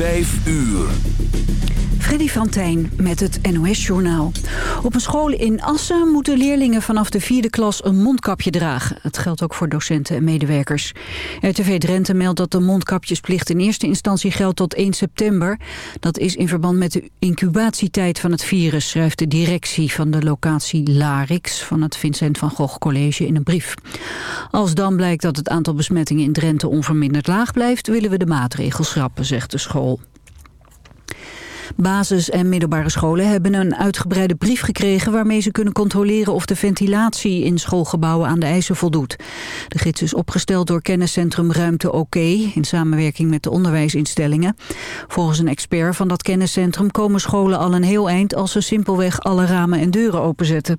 Vijf uur. Freddy van Tijn met het NOS-journaal. Op een school in Assen moeten leerlingen vanaf de vierde klas een mondkapje dragen. Het geldt ook voor docenten en medewerkers. RTV Drenthe meldt dat de mondkapjesplicht in eerste instantie geldt tot 1 september. Dat is in verband met de incubatietijd van het virus, schrijft de directie van de locatie Larix van het Vincent van Gogh College in een brief. Als dan blijkt dat het aantal besmettingen in Drenthe onverminderd laag blijft, willen we de maatregels schrappen, zegt de school. Basis- en middelbare scholen hebben een uitgebreide brief gekregen... waarmee ze kunnen controleren of de ventilatie in schoolgebouwen aan de eisen voldoet. De gids is opgesteld door kenniscentrum Ruimte OK... in samenwerking met de onderwijsinstellingen. Volgens een expert van dat kenniscentrum komen scholen al een heel eind... als ze simpelweg alle ramen en deuren openzetten.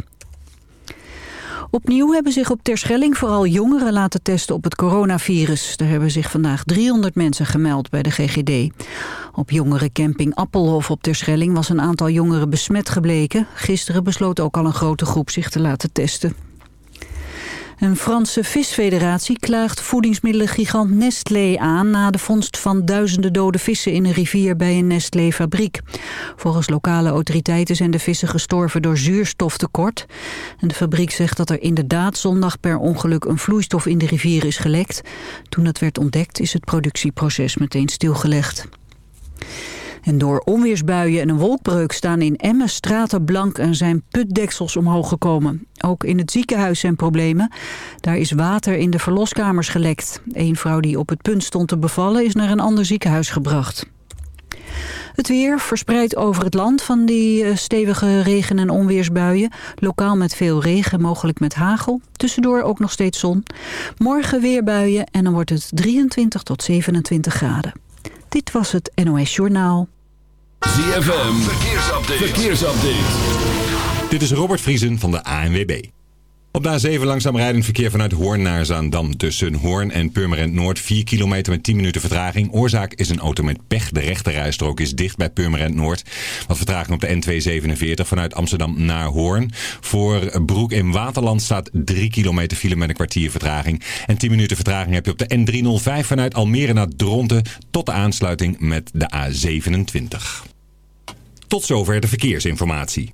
Opnieuw hebben zich op Terschelling vooral jongeren laten testen op het coronavirus. Er hebben zich vandaag 300 mensen gemeld bij de GGD. Op jongerencamping Appelhof op Terschelling was een aantal jongeren besmet gebleken. Gisteren besloot ook al een grote groep zich te laten testen. Een Franse visfederatie klaagt voedingsmiddelengigant Nestlé aan... na de vondst van duizenden dode vissen in een rivier bij een Nestlé-fabriek. Volgens lokale autoriteiten zijn de vissen gestorven door zuurstoftekort. En de fabriek zegt dat er inderdaad zondag per ongeluk een vloeistof in de rivier is gelekt. Toen dat werd ontdekt is het productieproces meteen stilgelegd. En door onweersbuien en een wolkbreuk staan in Emmen straten blank en zijn putdeksels omhoog gekomen. Ook in het ziekenhuis zijn problemen. Daar is water in de verloskamers gelekt. Een vrouw die op het punt stond te bevallen is naar een ander ziekenhuis gebracht. Het weer verspreidt over het land van die eh, stevige regen- en onweersbuien. Lokaal met veel regen, mogelijk met hagel. Tussendoor ook nog steeds zon. Morgen weer buien en dan wordt het 23 tot 27 graden. Dit was het NOS Journaal. ZFM, verkeersupdate. verkeersupdate. Dit is Robert Vriesen van de ANWB. Op de A7 langzaam rijdend verkeer vanuit Hoorn naar Zaandam. Tussen Hoorn en Purmerend Noord 4 kilometer met 10 minuten vertraging. Oorzaak is een auto met pech. De rechterrijstrook is dicht bij Purmerend Noord. Wat vertraging op de N247 vanuit Amsterdam naar Hoorn. Voor Broek in Waterland staat 3 kilometer file met een kwartier vertraging. En 10 minuten vertraging heb je op de N305 vanuit Almere naar Dronten... tot de aansluiting met de A27. Tot zover de verkeersinformatie.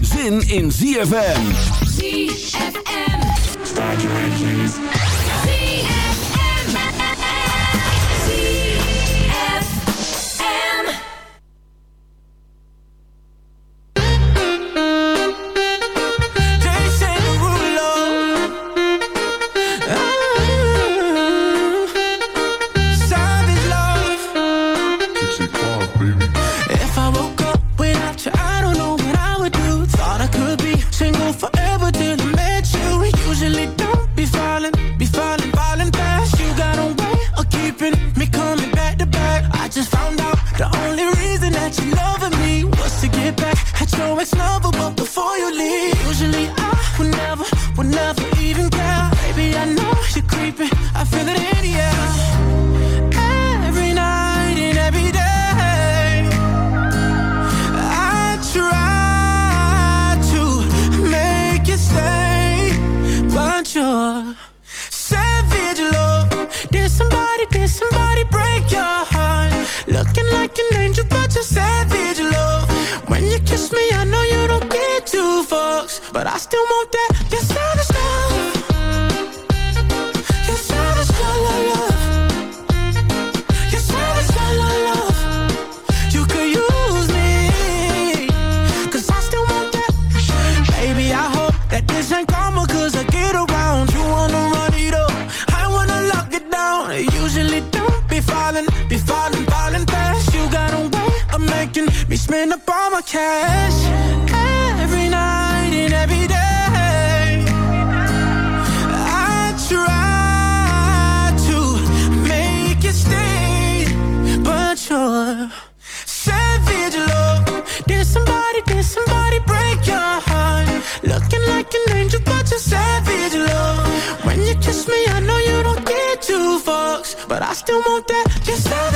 zin in ZFM. ZFM. but I still want that. Just out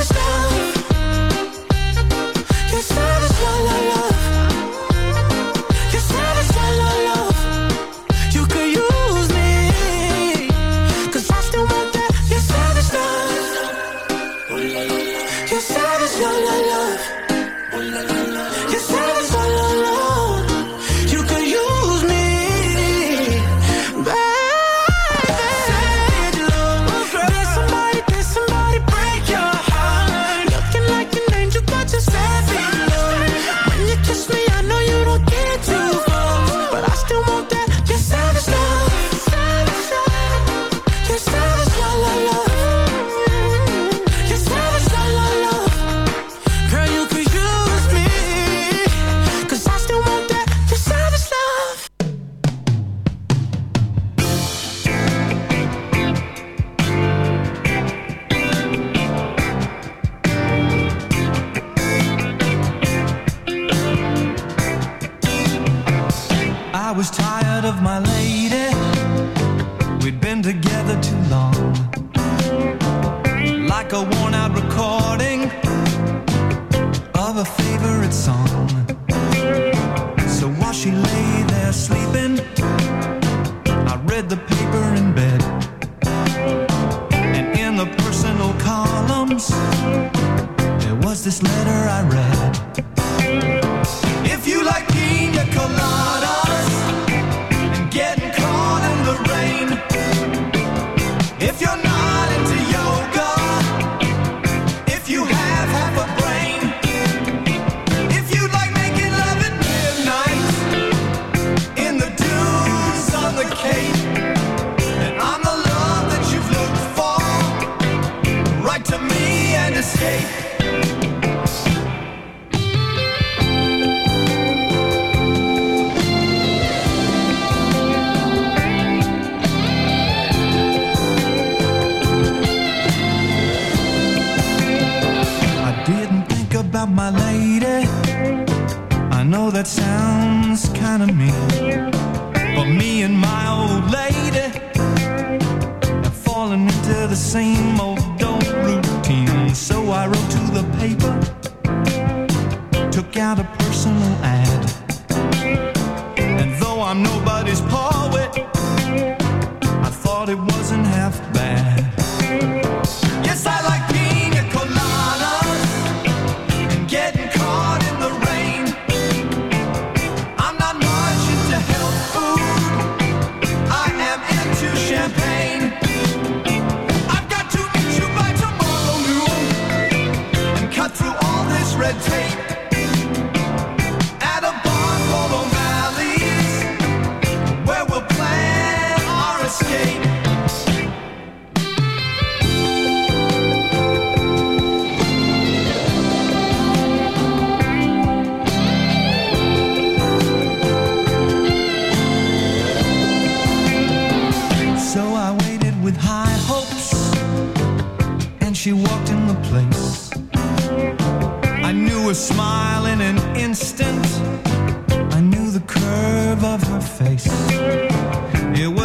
half a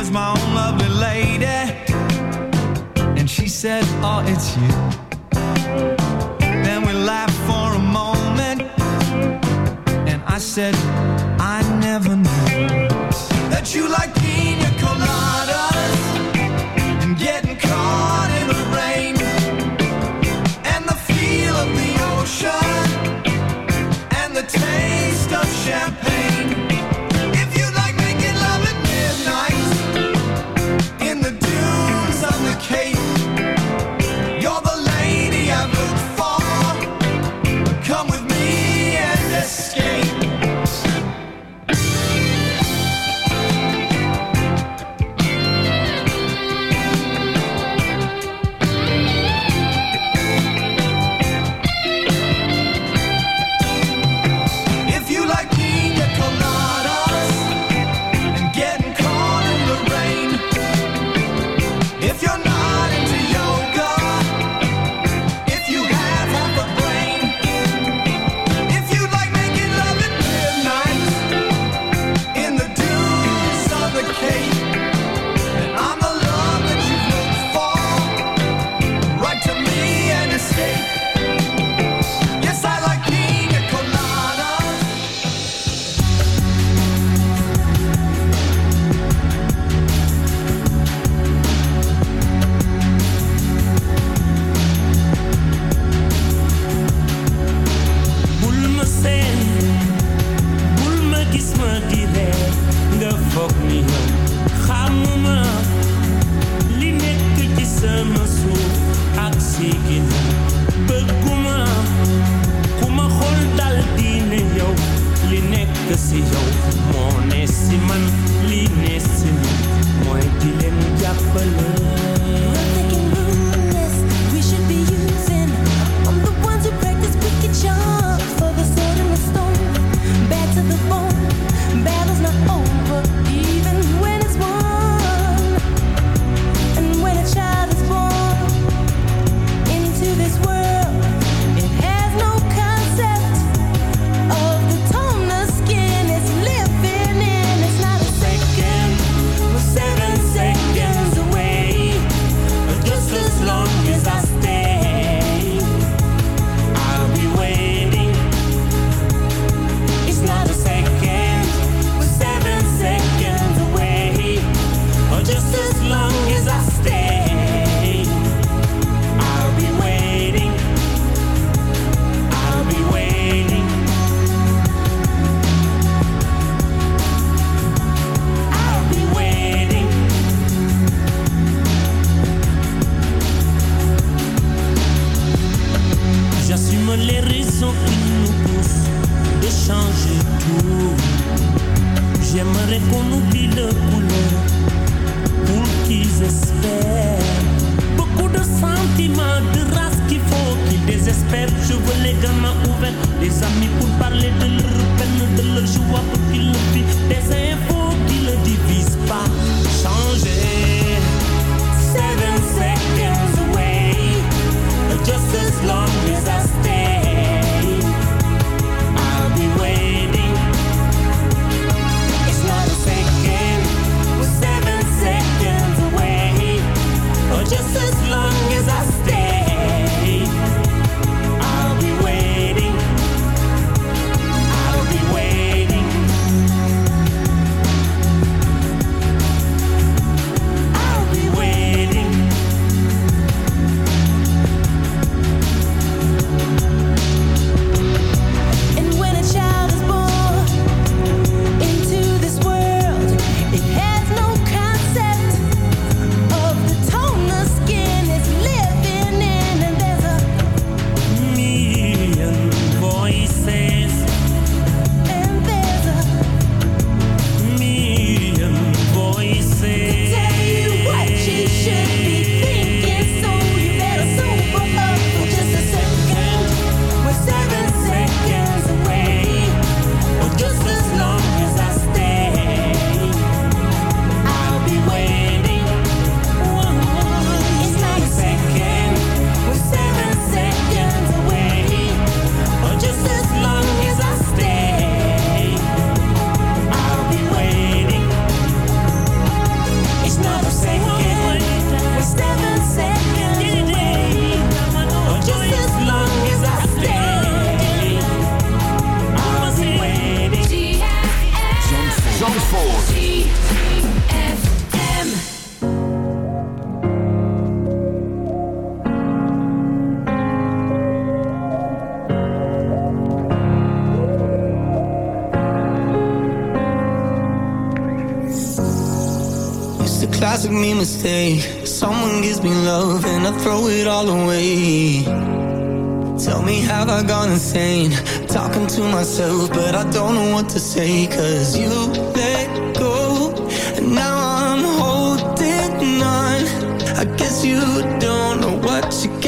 was my own lovely lady, and she said, Oh, it's you. Then we laughed for a moment, and I said, I never knew that you like pina coladas and getting caught in the rain and the feel of the ocean and the taste of champagne. throw it all away. Tell me have I gone insane? Talking to myself but I don't know what to say Cause you let go And now I'm holding on. I guess you don't know what you get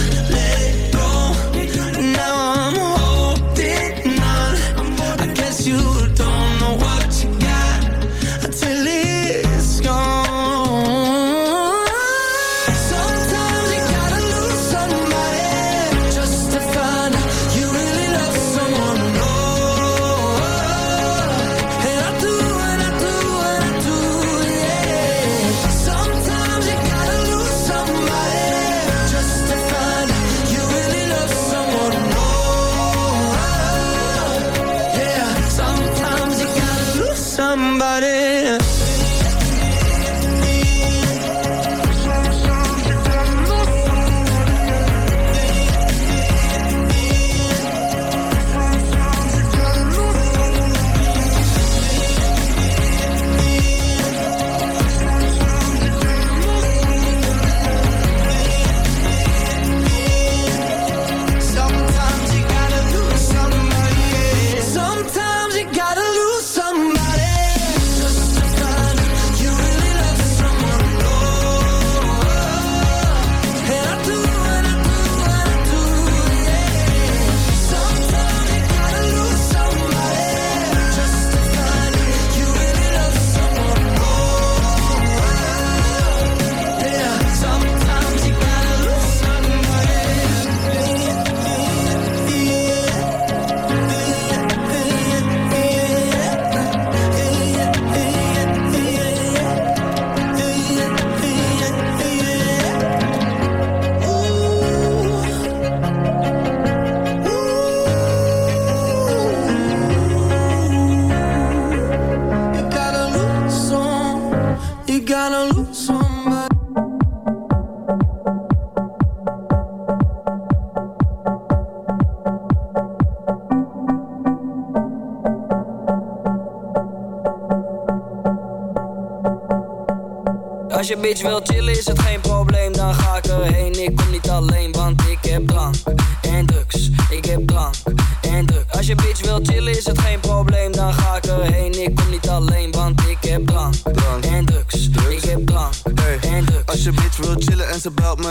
je bitch wil chillen is het geen probleem, dan ga ik erheen. Ik kom niet alleen,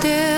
Still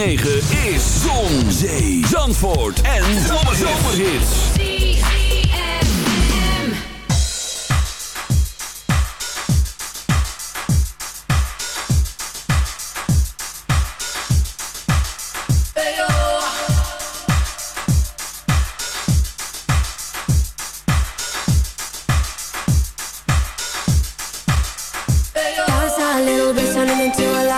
106.9 is Zon, Zee, Zandvoort en Zomerhits. Little bit turning into a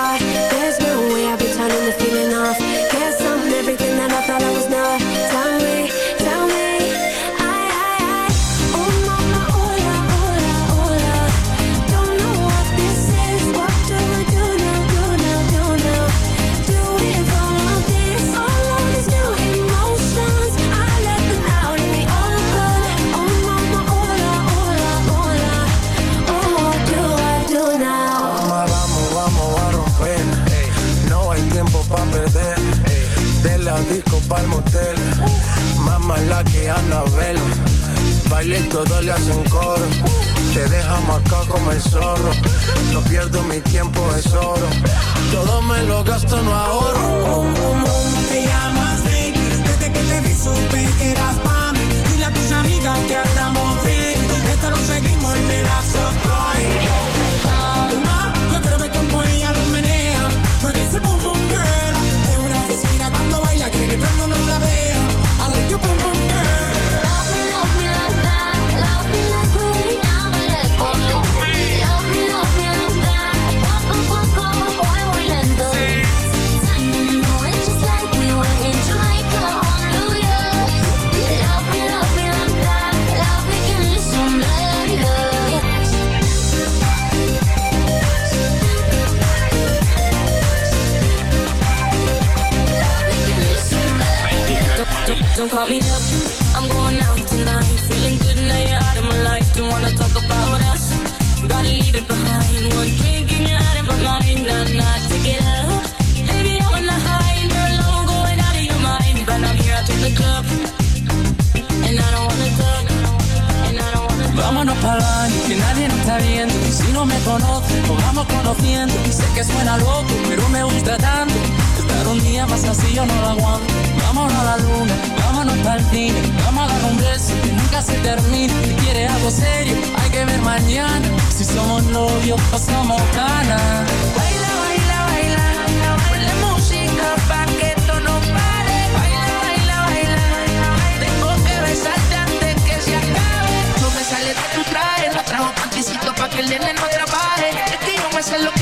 pa'l motel. Mamá es la que Anabel. Baile y todo le hacen coro. Te deja marcado como el zorro. No pierdo mi tiempo, es oro. Todo me lo gasto, no ahorro. ¿Cómo te llamas, baby? Desde que te vi supe que eras pa' mí. Dile a tus amigas que andamos bien. Esto lo seguimos en el Yo quiero ver cómo ella lo menea. Con ese boom boom girl. El mundo la vea. I like Don't, call me up. I'm going out tonight. Feeling good now you're out of my life. Don't wanna talk about us. Gotta leave it behind. One drink and you're out of my mind. Nah, nah, take it up. Baby, I'm the high. and You're alone, going out of your mind. But I'm here out in the club. And I don't wanna talk. And I don't wanna talk. Vámonos para baño, que nadie nos está viendo. Y si no me conoce, nos vamos conociendo. Y sé que suena loco, pero me gusta tanto. Un día más así yo no lo aguanto. Vámonos a la luna, vámonos el cine. Vamos a dar un beso que nunca se termine. Si quieres algo serio, hay que ver mañana. Si somos novios o somos ganas. Baila, baila, baila. Ponle música pa' que esto no pare. Baila, baila, baila. Tengo que besarte antes que se acabe. No me sale de tu traje, no trajo panticito pa' que el nene no trabaje. Es que yo me sé lo que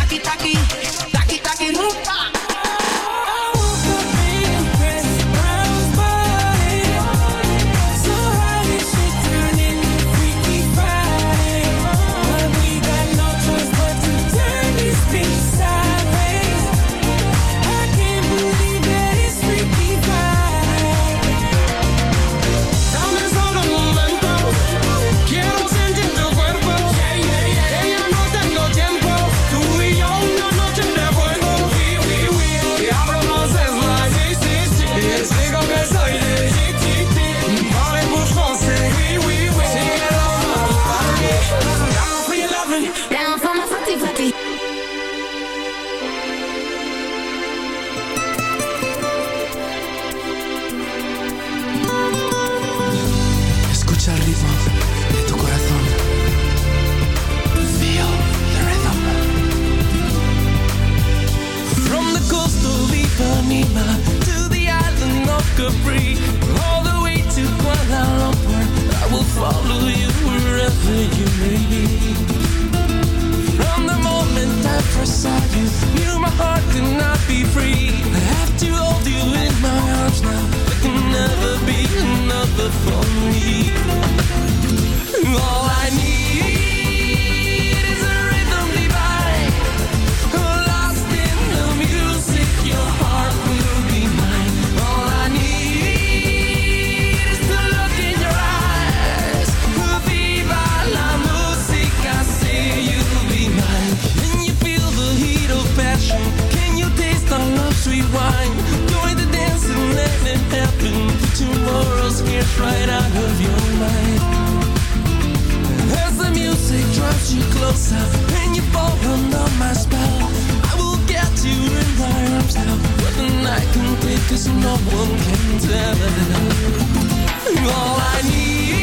you closer and you fall under my spell. I will get you in my arms now. What the night complete, cause no one can tell. All I need.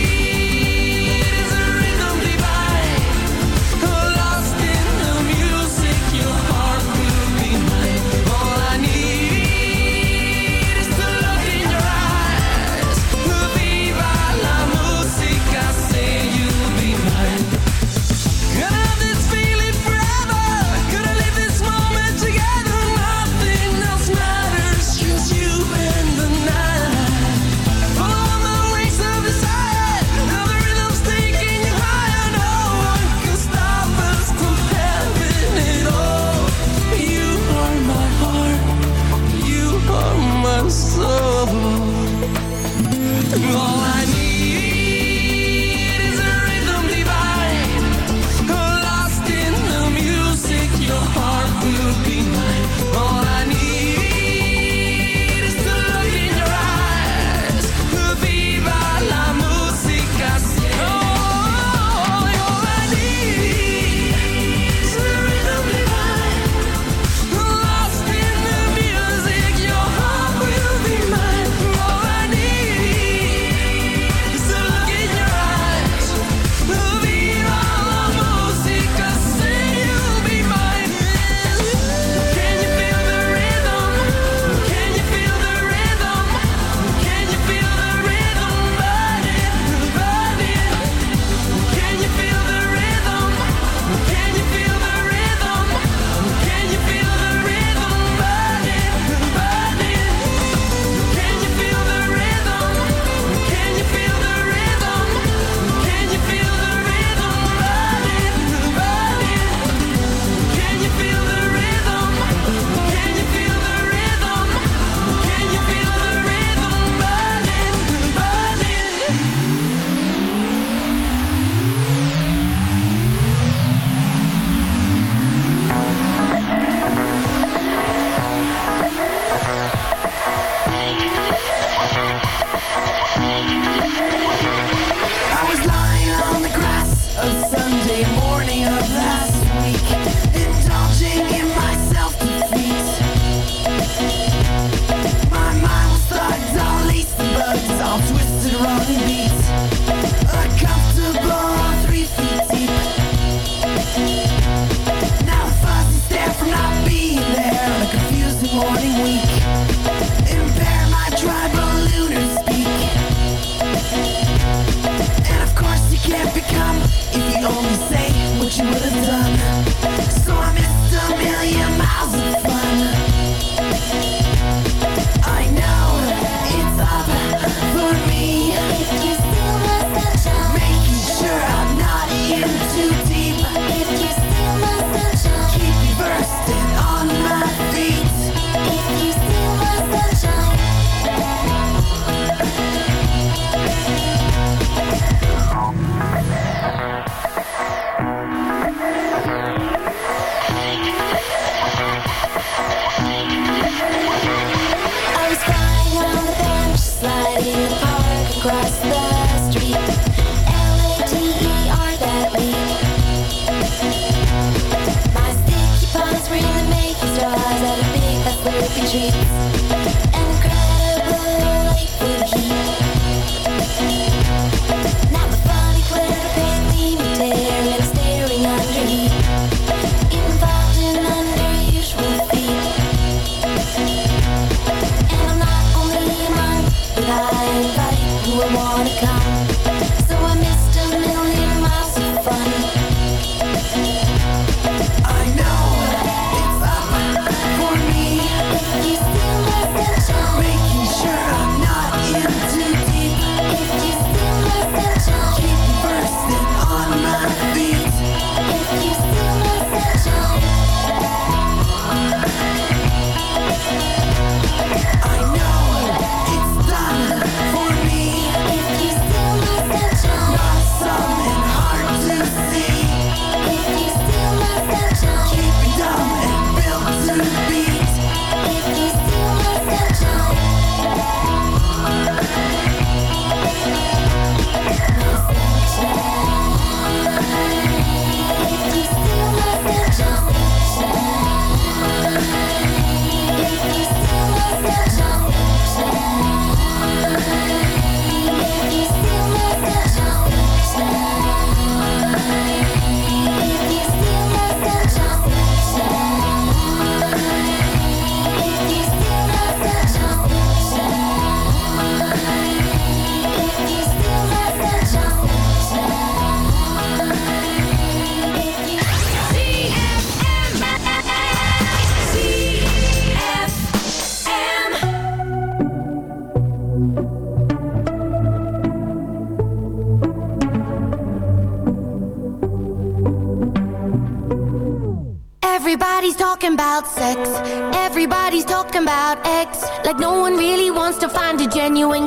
you would have done. peace.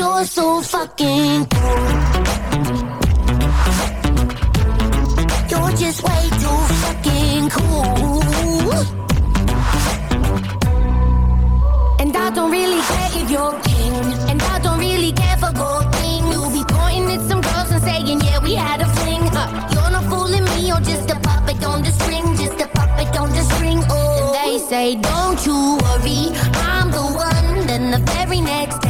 you're so fucking cool. You're just way too fucking cool. And I don't really care if you're king. And I don't really care for gold thing. You'll be pointing at some girls and saying, yeah, we had a fling. Uh, you're not fooling me, you're just a puppet on the string. Just a puppet on the string, oh. And they say, don't you worry, I'm the one. Then the very next day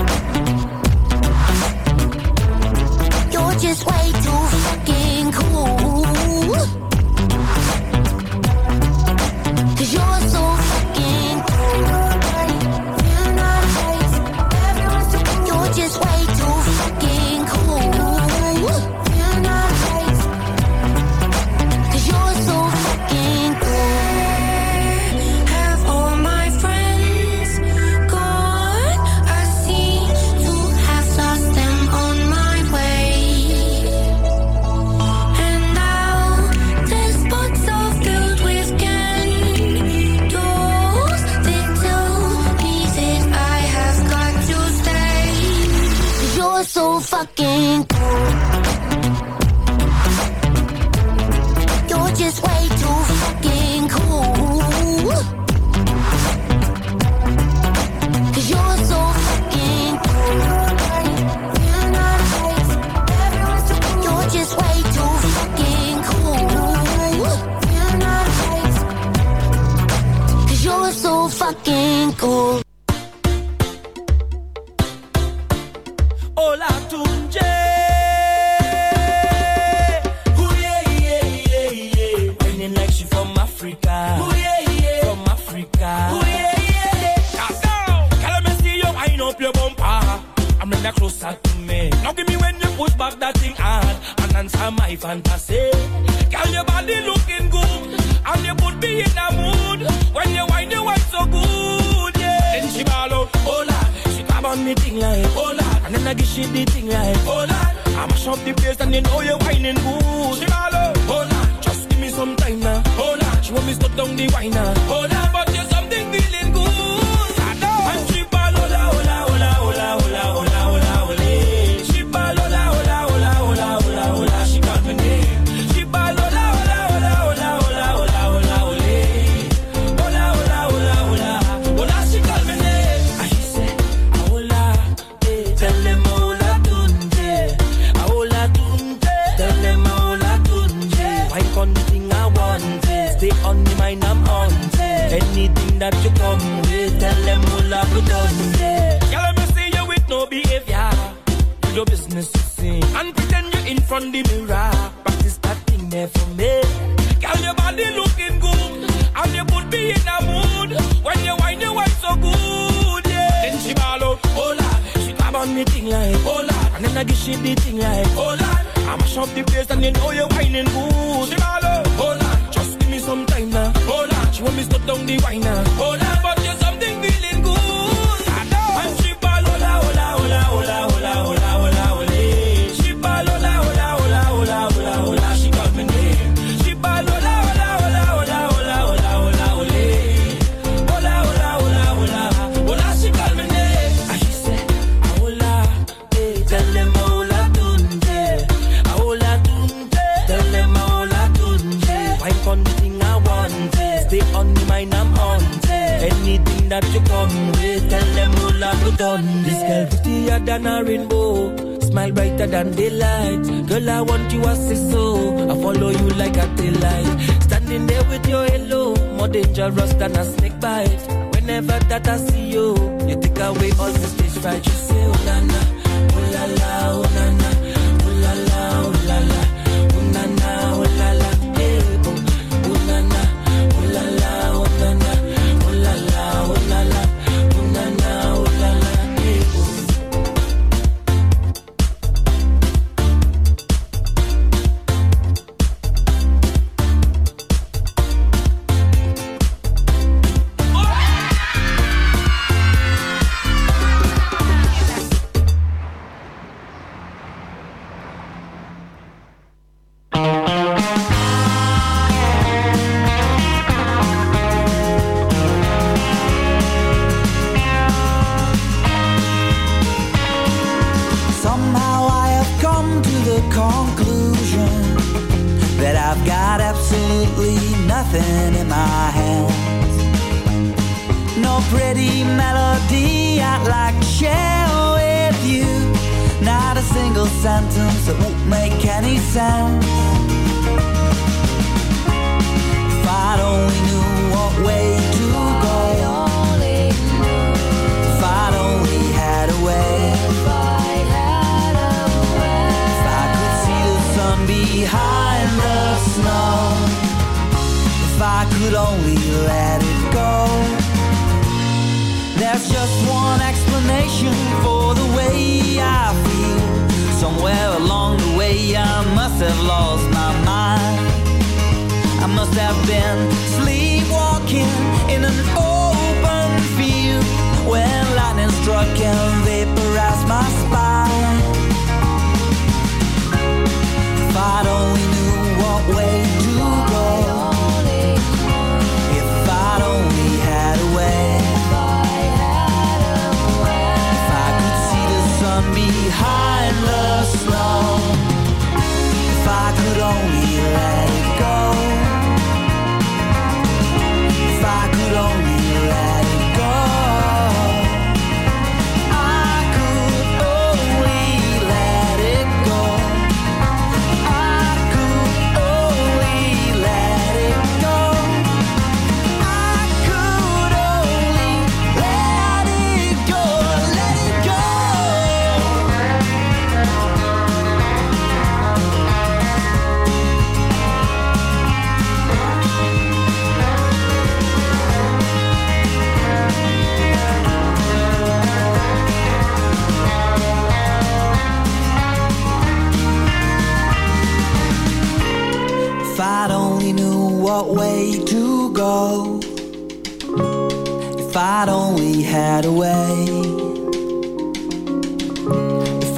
this way. fucking cool. You're just way too fucking cool. you you're so fucking cool. You're just way too fucking cool. you're so fucking cool. bigger than a rainbow. Smile brighter than daylight. Girl, I want you as a soul. I follow you like a daylight. Standing there with your halo, more dangerous than a snake bite. Whenever that I see you, you take away all the stage fright. You say, oh la na, oh la la, oh la na.